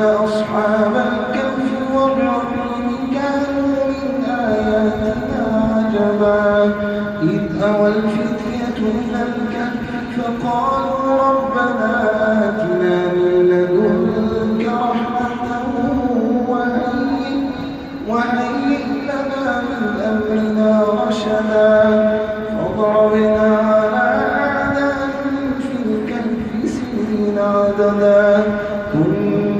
أن أصحاب الكهف والرحيم كانوا من آياتنا عجبا. إذ أوى الفتية إلى الكهف فقالوا ربنا آتنا من لدنك رحمة وهيئ وهيئ لنا من أمرنا رشدا. فضربنا على آذانهم في الكهف سنين عددا.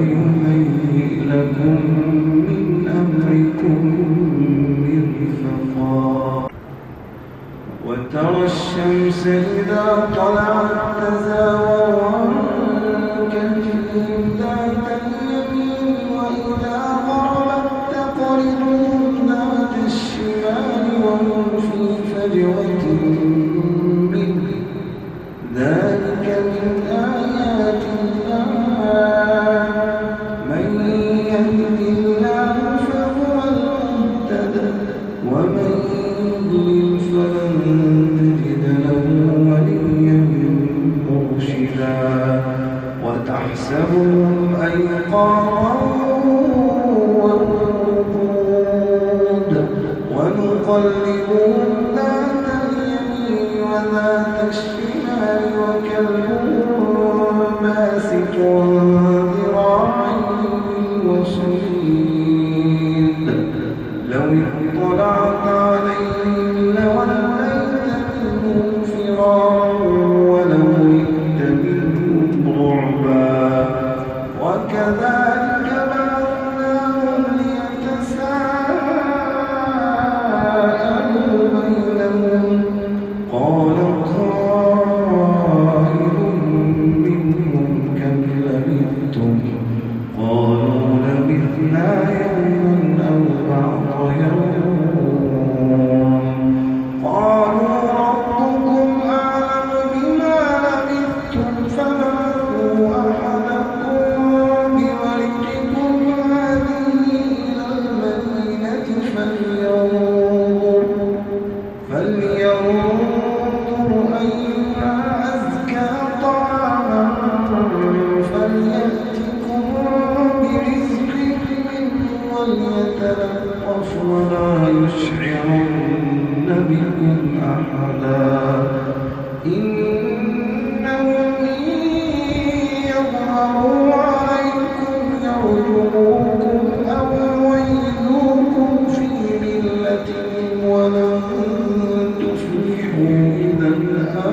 ويهيئ لكم من أمركم مرفقا وترى الشمس إذا طلعت تزاور وتحسبهم أيقاظا وقعودا ونقلبهم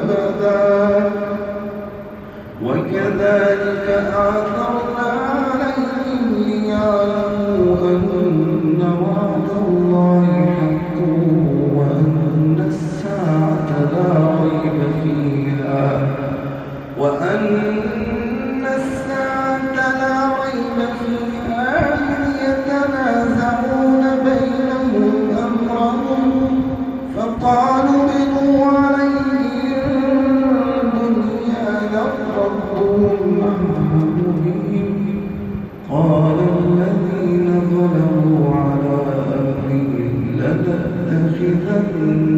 أبدا. وكذلك آثرنا عليهم ليعلموا أن وعد الله قال الذين ظلموا على أمرهم لنتخذن